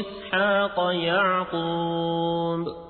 إسحاق يعقوب